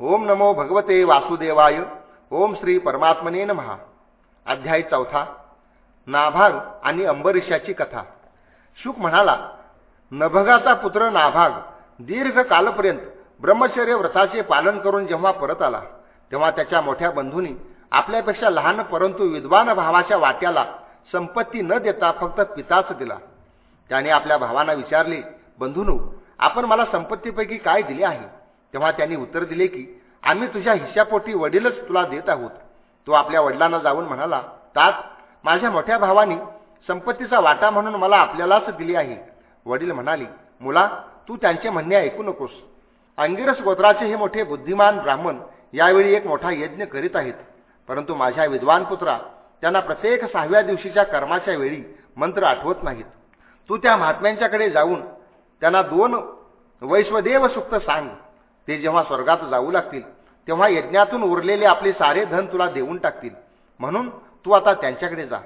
ओम नमो भगवते वासुदेवाय। ओम श्री परमात्मने महा अध्याय चौथा नाभाग आणि अंबरीशाची कथा. शुक म्हणाला नभगाचा पुत्र नाभाग दीर्घ कालपर्यंत ब्रह्मचर्य व्रताचे पालन करून जेव्हा परत आला तेव्हा त्याच्या मोठ्या बंधूंनी आपल्यापेक्षा लहान परंतु विद्वान भावाच्या वाट्याला संपत्ती न देता फक्त पिताच दिला. त्याने आपल्या भावांना विचारले बंधूनू आपण मला संपत्तीपैकी काय दिले आहे? तेव्हा त्यांनी उत्तर दिले की आम्ही तुझ्या हिश्यापोटी वडीलच तुला देत आहोत. तो आपल्या वडिलांना जाऊन म्हणाला तात माझ्या मोठ्या भावानी संपत्तीचा वाटा म्हणून मला आपल्यालाच दिली आहे. वडील म्हणाले मुला तू त्यांचे म्हणणे ऐकू नकोस. अंगिरस गोत्राचे हे मोठे बुद्धिमान ब्राह्मण यावेळी एक मोठा यज्ञ करीत आहेत. परंतु माझ्या विद्वान पुत्रा त्यांना प्रत्येक सहाव्या दिवशीच्या कर्माच्या वेळी मंत्र आठवत नाहीत. तू त्या महात्म्यांच्याकडे जाऊन त्यांना दोन वैश्वदेव सुक्त सांग. ते जेव्हा स्वर्गात जाऊ लागतील तेव्हा यज्ञातून उरलेले आपले सारे धन तुला देऊन टाकतील. म्हणून तू आता त्यांच्याकडे जा.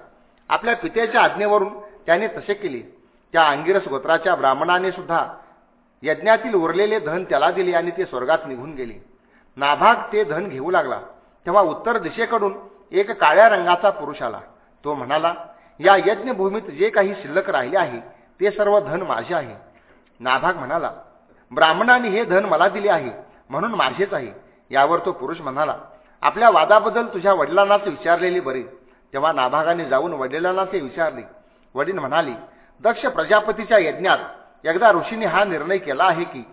आपल्या पित्याच्या आज्ञेवरून त्याने तसे केले. त्या अंगिरस गोत्राच्या ब्राह्मणाने सुद्धा यज्ञातील उरलेले धन त्याला दिले आणि ते स्वर्गात निघून गेले. नाभाग ते धन घेऊ लागला. तेव्हा उत्तर दिशेकडून एक काळ्या रंगाचा पुरुष आला. तो म्हणाला या यज्ञभूमीत जे काही शिल्लक राहिले आहे ते सर्व धन माझे आहे. नाभाग म्हणाला ब्राह्मणाने हे धन मला दिले आहे म्हणून माझेच आहे. यावर तो पुरुष म्हणाला आपल्या वादाबद्दल तुझ्या वडिलांनाच विचारलेले बरे. तेव्हा नाभागाने जाऊन वडिलांना ते विचारले. वडील म्हणाले दक्ष प्रजापतीच्या यज्ञात एकदा ऋषीने हा निर्णय केला आहे की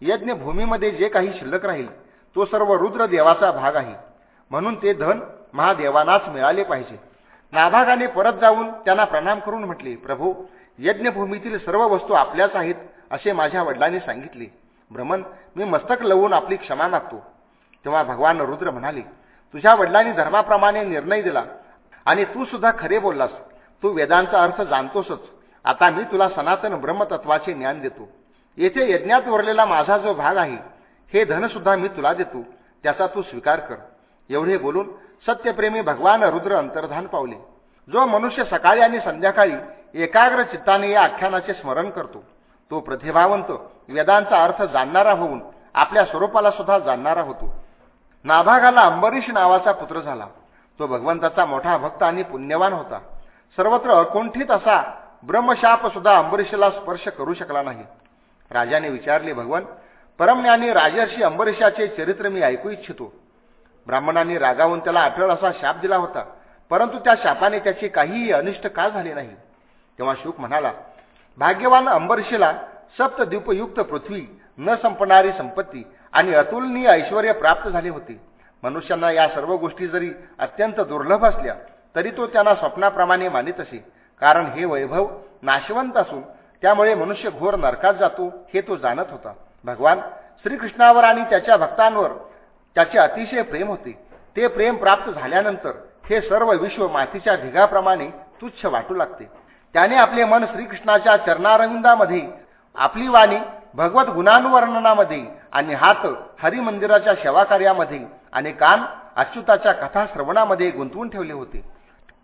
यज्ञ भूमीमध्ये जे काही शिल्लक राहील तो सर्व रुद्र देवाचा भाग आहे. म्हणून ते धन महादेवानाच मिळाले पाहिजे. नाभागाने परत जाऊन त्यांना प्रणाम करून म्हटले प्रभू यज्ञभूमीतील सर्व वस्तू आपल्याच आहेत असे माझ्या वडिलांनी सांगितले. भ्रमण मी मस्तक लवून आपली क्षमा मागतो. तेव्हा भगवान रुद्र म्हणाले तुझ्या वडिलांनी धर्माप्रमाणे निर्णय दिला आणि तू सुद्धा खरे बोललास. तू वेदांचा अर्थ जाणतोसच. आता मी तुला सनातन ब्रह्मतत्वाचे ज्ञान देतो. येथे यज्ञात उरलेला माझा जो भाग आहे हे धनसुद्धा मी तुला देतो. त्याचा तू स्वीकार कर. एवढे बोलून सत्यप्रेमी भगवान रुद्र अंतर्धान पावले. जो मनुष्य सकाळी आणि संध्याकाळी एकाग्र चित्ताने या आख्यानाचे स्मरण करतो तो प्रतिभावंत वेदांचा अर्थ जाणणारा होऊन आपल्या स्वरूपाला सुद्धा जाणणारा होतो. नाभागाला अंबरीश नावाचा पुत्र झाला. तो भगवंताचा मोठा भक्त आणि पुण्यवान होता. सर्वत्र अकुंठित असा ब्रह्मशाप सुद्धा अंबरीशला स्पर्श करू शकला नाही. राजाने विचारले भगवान परमज्ञानी राजर्षी अंबरीशाचे चरित्र मी ऐकू इच्छितो. ब्राह्मणांनी रागावून त्याला आठळ असा शाप दिला होता. परंतु त्या शापाने त्याची काहीही अनिष्ट का झाले नाही? तेव्हा शुक म्हणाला भाग्यवान अंबरशीला सप्तद्वीपयुक्त पृथ्वी न संपणारी संपत्ती आणि अतुलनीय ऐश्वर प्राप्त झाले होते. मनुष्यांना या सर्व गोष्टी जरी अत्यंत दुर्लभ असल्या तरी तो त्यांना स्वप्नाप्रमाणे मानित असे. कारण हे वैभव नाशवंत असून त्यामुळे मनुष्य घोर नरकात जातो हे तो जाणत होता. भगवान श्रीकृष्णावर आणि त्याच्या भक्तांवर त्याचे अतिशय प्रेम होते. ते प्रेम प्राप्त झाल्यानंतर हे सर्व विश्व मातीच्या ढिगाप्रमाणे तुच्छ वाटू लागते. त्याने आपले मन श्रीकृष्णाच्या चरणारविंदामध्ये आपली वाणी भगवत गुणानुवर्णनामध्ये आणि हात हरिमंदिराच्या सेवाकार्यामध्ये आणि कान अच्युताच्या कथाश्रवणामध्ये गुंतवून ठेवले होते.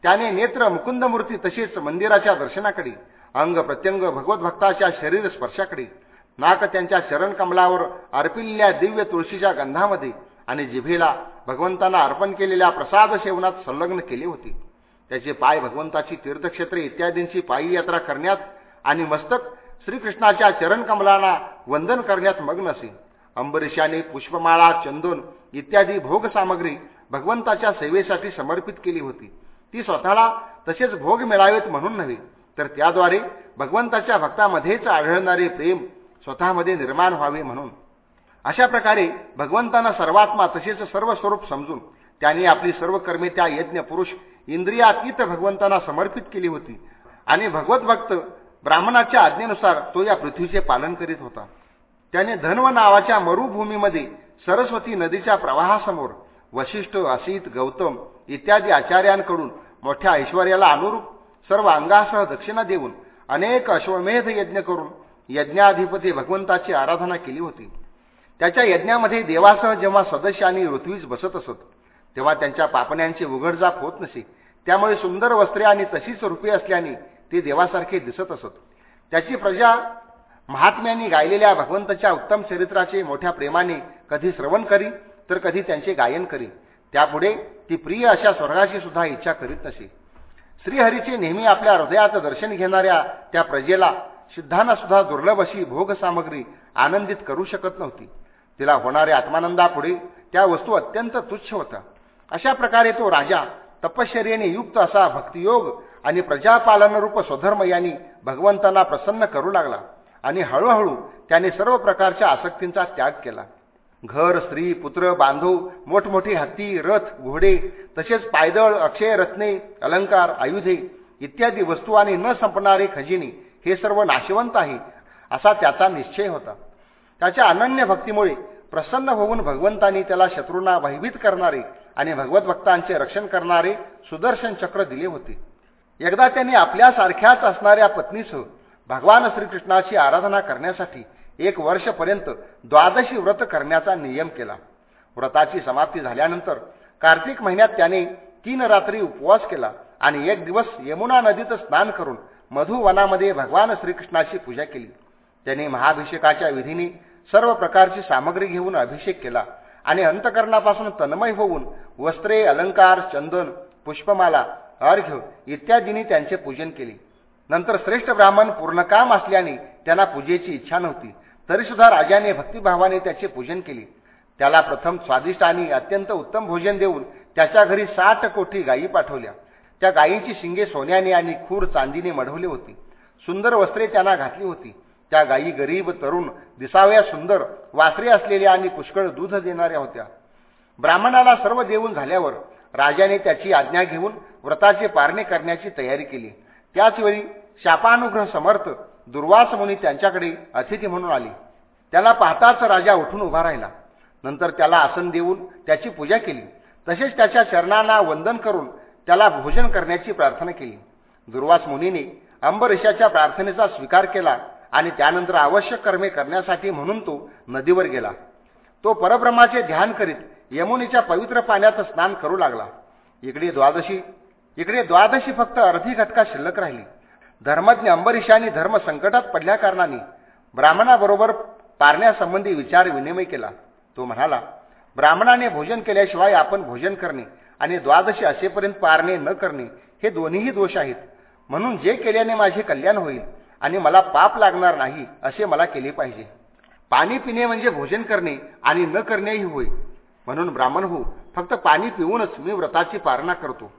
त्याने नेत्र मुकुंदमूर्ती तसेच मंदिराच्या दर्शनाकडे अंग प्रत्यंग भगवत भक्ताच्या शरीर स्पर्शाकडे नाक त्यांच्या शरणकमलावर अर्पिलेल्या दिव्य तुळशीच्या गंधामध्ये आणि जिभेला भगवंतांना अर्पण केलेल्या प्रसाद सेवनात संलग्न केले होते. त्याचे पाय भगवंताची तीर्थक्षेत्रे इत्यादींची पायी यात्रा करण्यात आणि मस्तक श्रीकृष्णाच्या चरणकमलांना वंदन करण्यात मग्न असे. अंबरीशाने पुष्पमाळा चंदन इत्यादी भोग सामग्री भगवंताच्या सेवेसाठी समर्पित केली होती. ती स्वतःला तसेच भोग मिळावेत म्हणून नव्हे तर त्याद्वारे भगवंताच्या भक्तामध्येच आढळणारे प्रेम स्वतःमध्ये निर्माण व्हावे म्हणून. अशा प्रकारे भगवंतांना सर्वात्मा तसेच सर्व स्वरूप समजून त्यांनी आपली सर्व कर्मे त्या यज्ञ पुरुष इंद्रियातीत भगवंतांना समर्पित केली होती. आणि भगवत भक्त ब्राह्मणाच्या आज्ञेनुसार तो या पृथ्वीचे पालन करीत होता. त्याने धन्व नावाच्या मरुभूमीमध्ये सरस्वती नदीच्या प्रवाहासमोर वशिष्ठ असित गौतम इत्यादी आचार्यांकडून मोठ्या ऐश्वर्याला अनुरूप सर्व अंगासह दक्षिणा देऊन अनेक अश्वमेध यज्ञ करून यज्ञाधिपती भगवंताची आराधना केली होती. त्याच्या यज्ञामध्ये देवासह जेव्हा सदस्य आणि ऋत्वीज बसत असत तेव्हा त्यांच्या पापण्यांची उघडजाप होत नसे. त्यामुळे सुंदर वस्त्रे आणि तशीच रूपे असल्याने ते देवासारखे दिसत असत. त्याची प्रजा महात्म्यांनी गायलेल्या भगवंताच्या उत्तम चरित्राचे मोठ्या प्रेमाने कधी श्रवण करी तर कधी त्यांचे गायन करी. त्यापुढे ती प्रिय अशा स्वर्गाची सुद्धा इच्छा करीत नसे. श्रीहरीचे नेहमी आपल्या हृदयाचं दर्शन घेणाऱ्या त्या प्रजेला सिद्धांना सुद्धा दुर्लभ अशी भोग सामग्री आनंदित करू शकत नव्हती. तिला होणाऱ्या आत्मानंदापुढे त्या वस्तू अत्यंत तुच्छ होत्या. अशा प्रकारे तो राजा तपश्चर्याने युक्त असा भक्तियोग आणि प्रजापालनरूप स्वधर्म यांनी भगवंतांना प्रसन्न करू लागला आणि हळूहळू त्याने सर्व प्रकारच्या आसक्तींचा त्याग केला. घर स्त्री पुत्र बांधव मोठमोठी हत्ती रथ घोडे तसेच पायदळ अक्षय रत्ने अलंकार आयुधे इत्यादी वस्तू आणि न संपणारे खजिनी हे सर्व नाशवंत आहे असा त्याचा निश्चय होता. त्याच्या अनन्य भक्तीमुळे प्रसन्न होऊन भगवंतांनी त्याला शत्रूंना भयभीत करणारे आणि भगवत भक्तांचे रक्षण करणारे सुदर्शन चक्र दिले होते. एकदा त्यांनी आपल्यासारख्याच असणाऱ्या पत्नीसह भगवान श्रीकृष्णाची आराधना करण्यासाठी एक वर्षपर्यंत द्वादशी व्रत करण्याचा नियम केला. व्रताची समाप्ती झाल्यानंतर कार्तिक महिन्यात त्याने तीन रात्री उपवास केला आणि एक दिवस यमुना नदीत स्नान करून मधुवनामध्ये भगवान श्रीकृष्णाची पूजा केली. त्यांनी महाभिषेकाच्या विधीने सर्व प्रकारची सामग्री घेऊन अभिषेक केला आणि अंतकरणापासून तन्मय होऊन वस्त्रे अलंकार चंदन पुष्पमाला अर्घ्य इत्यादींनी त्यांचे पूजन केले. नंतर श्रेष्ठ ब्राह्मण पूर्णकाम असल्याने त्यांना पूजेची इच्छा नव्हती. तरीसुद्धा राजाने भक्तिभावाने त्याचे पूजन केले. त्याला प्रथम स्वादिष्ट आणि अत्यंत उत्तम भोजन देऊन त्याच्या घरी साठ कोटी गायी पाठवल्या. त्या गायींची शिंगे सोन्याने आणि खूर चांदीने मढवली होती. सुंदर वस्त्रे त्यांना घातली होती. त्या गायी गरीब तरुण दिसाव्या सुंदर वासरे असलेल्या आणि पुष्कळ दूध देणाऱ्या होत्या. ब्राह्मणाला सर्व देऊन झाल्यावर राजाने त्याची आज्ञा घेऊन व्रताचे पारणे करण्याची तयारी केली. त्याचवेळी शापानुग्रह समर्थ दुर्वास मुनी त्यांच्याकडे अतिथी म्हणून आली. त्याला पाहताच राजा उठून उभा राहिला. नंतर त्याला आसन देऊन त्याची पूजा केली. तसेच त्याच्या चरणांना वंदन करून त्याला भोजन करण्याची प्रार्थना केली. दुर्वास मुनीने अंबरीशाच्या प्रार्थनेचा स्वीकार केला. आणि त्यानंतर आवश्यक कर्मे करण्यासाठी म्हणून तो नदीवर गेला. तो परब्रह्माचे ध्यान करीत यमुनेच्या पवित्र पाण्यात स्नान करू लागला. इकडे द्वादशी इकडे द्वादशी फक्त अर्धी घटका शिल्लक राहिली. धर्मज्ञ अंबरीशाने धर्म संकटात पडल्याकारणाने ब्राह्मणाबरोबर पारण्यासंबंधी विचार विनिमय केला. तो म्हणाला ब्राह्मणाने भोजन केल्याशिवाय आपण भोजन करणे आणि द्वादशी असेपर्यंत पारणे न करणे हे दोन्हीही दोष आहेत. म्हणून जे केल्याने माझे कल्याण होईल आणि मला पाप लागणार नाही असे मला केले पाहिजे. पाणी पिणे म्हणजे भोजन करणे आणि न करणेही होय. म्हणून ब्राह्मण हो फक्त पाणी पिऊनच मी व्रताची पारणा करतो.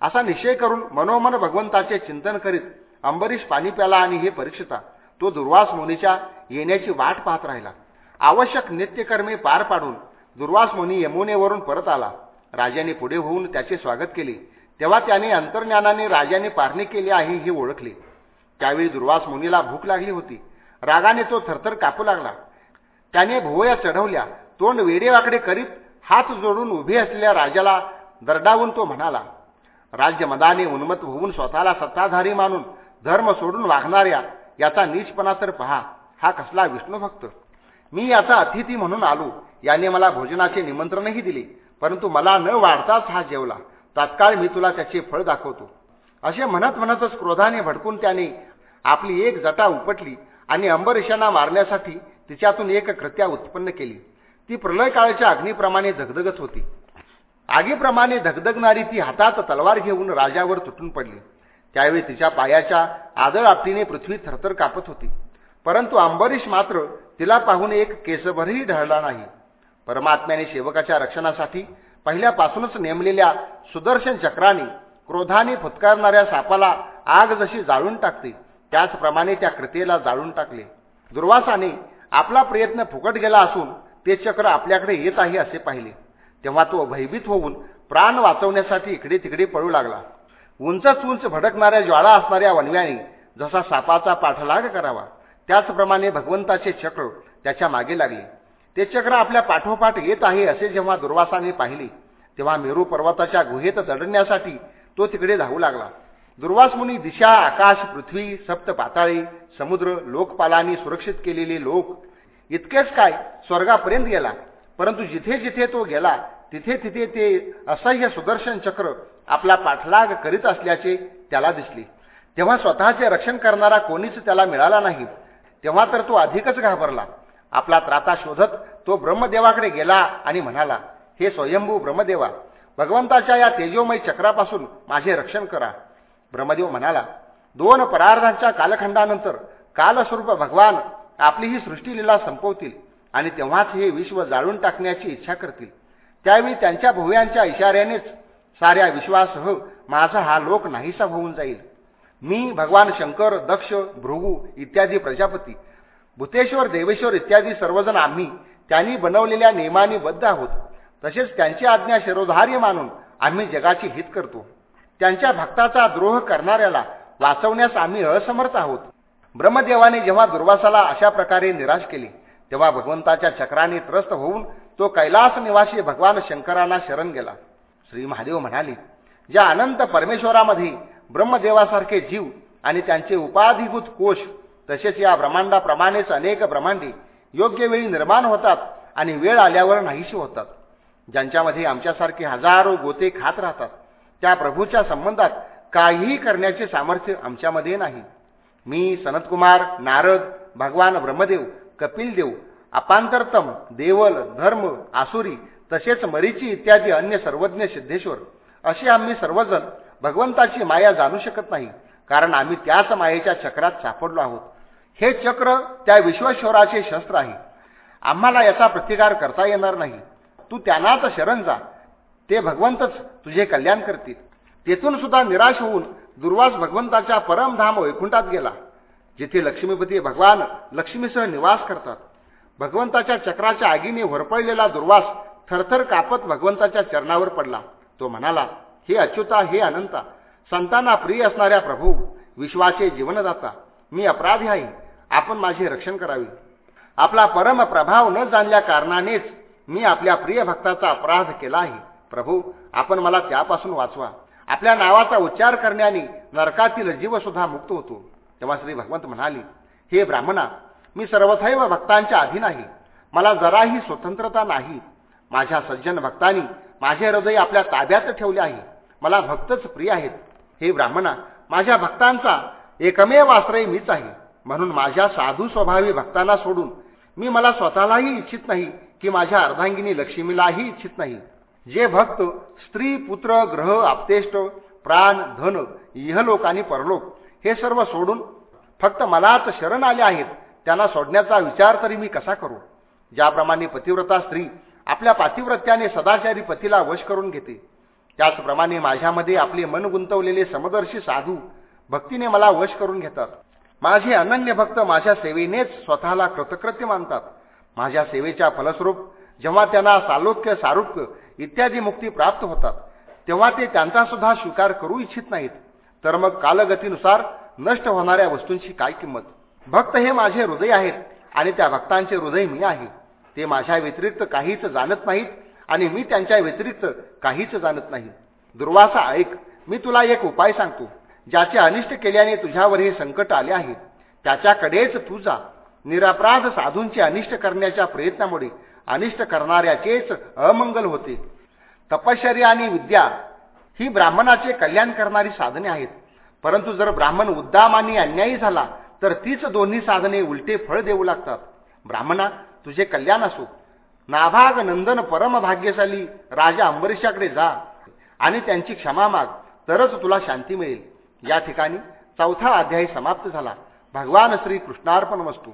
असा निश्चय करून मनोमन भगवंताचे चिंतन करीत अंबरीश पाणी प्याला आणि हे परीक्षिता तो दुर्वास मुनीच्या येण्याची वाट पाहत राहिला. आवश्यक नित्यकर्मे पार पाडून दुर्वास मुनी यमुनेवरून परत आला. राजाने पुढे होऊन त्याचे स्वागत केले. तेव्हा त्याने अंतर्ज्ञानाने राजाने पारणी केली आहे हे ओळखले. त्यावेळी दुर्वास मुनीला भूक लागली होती. रागाने तो थरथर कापू लागला. त्याने भुवया चढवल्या. तोंड वेडेवाकडे करीत हात जोडून उभे असलेल्या राजाला दरडावून तो म्हणाला राज्य मदाने उन्मत होऊन स्वतःला सत्ताधारी मानून धर्म सोडून वागणाऱ्या याचा नीचपणा तर पहा. हा कसला विष्णू भक्त. मी याचा अतिथी म्हणून आलो. याने मला भोजनाचे निमंत्रणही दिले. परंतु मला न वाढताच हा जेवला. तात्काळ मी तुला त्याचे फळ दाखवतो. असे म्हणत म्हणतच क्रोधाने भडकून त्याने आपली एक जटा उपटली आणि अंबरीशांना मारण्यासाठी तिच्यातून एक कृत्या उत्पन्न केली. ती प्रलयकाळाच्या अग्नीप्रमाणे धगधगत होती. आगीप्रमाणे धगधगणारी ती हातात तलवार घेऊन राजावर तुटून पडली. त्यावेळी तिच्या पायाच्या आदळ आपटीने पृथ्वी थरथर कापत होती. परंतु अंबरीश मात्र तिला पाहून एक केसभरही ढळला नाही. परमात्म्याने सेवकाच्या रक्षणासाठी पहिल्यापासूनच नेमलेल्या सुदर्शन चक्राने क्रोधाने फुतकारणाऱ्या सापाला आग जशी जाळून टाकते त्याचप्रमाणे त्या कृतीला जाळून टाकले. दुर्वासाने आपला प्रयत्न फुकट गेला असून ते चक्र आपल्याकडे येत आहे असे पाहिले. तेव्हा तो भयभीत होऊन प्राण वाचवण्यासाठी इकडे तिकडे पळू लागला. उंचच उंच भडकणाऱ्या ज्वाळा असणाऱ्या वनव्याने जसा सापाचा पाठलाग करावा त्याचप्रमाणे भगवंताचे चक्र त्याच्यामागे लागले. ते चक्र आपल्या पाठोपाठ येत आहे असे जेव्हा दुर्वासाने पाहिले तेव्हा मेरू पर्वताच्या गुहेत चढण्यासाठी तो तिकडे धावू लागला. दुर्वास मुनी दिशा आकाश पृथ्वी सप्त पाताळी समुद्र लोकपालांनी सुरक्षित केलेले लोक. इतकेच काय? स्वर्गापर्यंत गेला. परंतु जिथे जिथे तो गेला तिथे तिथे ते असह्य सुदर्शन चक्र आपला पाठलाग करीत असल्याचे त्याला दिसले. तेव्हा स्वतःचे रक्षण करणारा कोणीच त्याला मिळाला नाही. तेव्हा तर तो अधिकच घाबरला. आपला त्राता शोधत तो ब्रह्मदेवाकडे गेला आणि म्हणाला हे स्वयंभू ब्रह्मदेवा भगवंताच्या या तेजोमय चक्रापासून माझे रक्षण करा. ब्रह्मदेव म्हणाला दोन परार्धांच्या कालखंडानंतर कालस्वरूप भगवान आपली ही सृष्टीलीला संपवतील आणि तेव्हाच हे विश्व जाळून टाकण्याची इच्छा करतील. त्यावेळी त्यांच्या भुव्यांच्या इशाऱ्यानेच साऱ्या विश्वासह माझा हा लोक नाहीसा होऊन जाईल. मी भगवान शंकर दक्ष भृगू इत्यादी प्रजापती भूतेश्वर देवेश्वर इत्यादी सर्वजण आम्ही त्यांनी बनवलेल्या नियमाने बद्ध आहोत. तसेच त्यांची आज्ञा शिरोधार्य मानून आम्ही जगाची हित करतो. त्यांच्या भक्ताचा द्रोह करणाऱ्याला वाचवण्यास आम्ही असमर्थ आहोत. ब्रह्मदेवाने जेव्हा दुर्वासाला अशा प्रकारे निराश केली तेव्हा भगवंताच्या चक्राने त्रस्त होऊन तो कैलास निवासी भगवान शंकरांना शरण गेला. श्री महादेव म्हणाले ज्या अनंत परमेश्वरामध्ये ब्रह्मदेवासारखे जीव आणि त्यांचे उपाधिभूत कोश तसेच या ब्रह्मांडाप्रमाणेच अनेक ब्रह्मांडे योग्य वेळी निर्माण होतात आणि वेळ आल्यावर नाहीशी होतात. ज्यांच्यामध्ये आमच्यासारखे हजारो गोते खात राहतात. त्या प्रभूच्या संबंधात काहीही करण्याचे सामर्थ्य आमच्यामध्ये नाही. मी सनतकुमार नारद भगवान ब्रह्मदेव कपिलदेव अपांतरतम देवल धर्म आसुरी तसेच मरीची इत्यादी अन्य सर्वज्ञ सिद्धेश्वर असे आम्ही सर्वजण भगवंताची माया जाणू शकत नाही कारण आम्ही त्याच मायेच्या चक्रात सापडलो आहोत. हे चक्र त्या विश्वेश्वराचे शस्त्र आहे. आम्हाला याचा प्रतिकार करता येणार नाही. तू त्यांनाच शरण जा. ते भगवंतच तुझे कल्याण करतील. तेथून सुद्धा निराश होऊन दुर्वास भगवंताच्या परमधाम वैकुंठात गेला. जिथे लक्ष्मीपती भगवान लक्ष्मीसह निवास करतात. भगवंताच्या चक्राच्या आगीने होरपळलेला दुर्वास थरथर कापत भगवंताच्या चरणावर पडला. तो म्हणाला हे अच्युता हे अनंता संतांना प्रिय असणाऱ्या प्रभू विश्वाचे जीवनदाता मी अपराधी आहे. आपण माझे रक्षण करावे. आपला परम प्रभाव न जाणल्या कारणानेच मी आपल्या प्रिय भक्ताचा अपराध केला आहे. प्रभू आपण मला त्यापासून वाचवा. आपल्या नावाचा उच्चार करण्याने नरकातील जीवसुद्धा मुक्त होतो. तेव्हा श्री भगवंत म्हणाले हे ब्राह्मणा मी सर्वथैव भक्तांच्या अधीन आहे. मला जराही स्वतंत्रता नाही. माझ्या सज्जन भक्तांनी माझे हृदय आपल्या ताब्यात ठेवले आहे. मला भक्तच प्रिय आहेत. हे ब्राह्मणा माझ्या भक्तांचा एकमेव आश्रय मीच आहे. म्हणून माझ्या साधू स्वभावी भक्तांना सोडून मी मला स्वतःलाही इच्छित नाही की माझ्या अर्धांगिनी लक्ष्मीलाही इच्छित नाही. जे भक्त स्त्री पुत्र ग्रह आपतेष्ट प्राण धन इहलोक आणि परलोक हे सर्व सोडून फक्त मलाच शरण आले आहेत त्यांना सोडण्याचा विचार तरी मी कसा करू? ज्याप्रमाणे पतिव्रता स्त्री आपल्या पातिव्रत्याने सदाचारी पतीला वश करून घेते त्याचप्रमाणे माझ्यामध्ये आपले मन गुंतवलेले समदर्शी साधू भक्तीने मला वश करून घेतात. माझे अनन्य भक्त माझ्या सेवेनेच स्वतःला कृतकृत्य मानतात. माझ्या सेवेच्या फलस्वरूप जेव्हा त्यांना सालोक्य सारुक्य इत्यादी मुक्ती प्राप्त होतात. तेव्हा ते त्यांचा सुद्धा स्वीकार करू इच्छित नाहीत. तर मग कालगतीनुसार नष्ट होणाऱ्या वस्तूंची काय किंमत? भक्त हे माझे हृदय आहेत आणि त्या भक्तांचे हृदय मी आहे. ते माझ्या व्यतिरिक्त काहीच जाणत नाहीत आणि मी त्यांच्या व्यतिरिक्त काहीच जाणत नाही. दुर्वासा ऐक मी तुला एक उपाय सांगतो. ज्याचे अनिष्ट केल्याने तुझ्यावर हे संकट आले आहे त्याच्याकडेच तू जा. निरापराध साधूंचे अनिष्ट करण्याच्या प्रयत्नामुळे अनिष्ट करणाऱ्याचेच अमंगल होते. तपश्चर्या आणि विद्या ही ब्राह्मणाचे कल्याण करणारी साधने आहेत. परंतु जर ब्राह्मण उद्दाम आणि अन्यायी झाला तर तीच दोन्ही साधने उलटे फळ देऊ लागतात. ब्राह्मणा तुझे कल्याण असो. नाभाग नंदन परम भाग्यशाली राजा अंबरीशाकडे जा आणि त्यांची क्षमा माग तरच तुला शांती मिळेल. या ठिकाणी चौथा अध्यायी समाप्त झाला. भगवान श्री कृष्णार्पण वस्तू.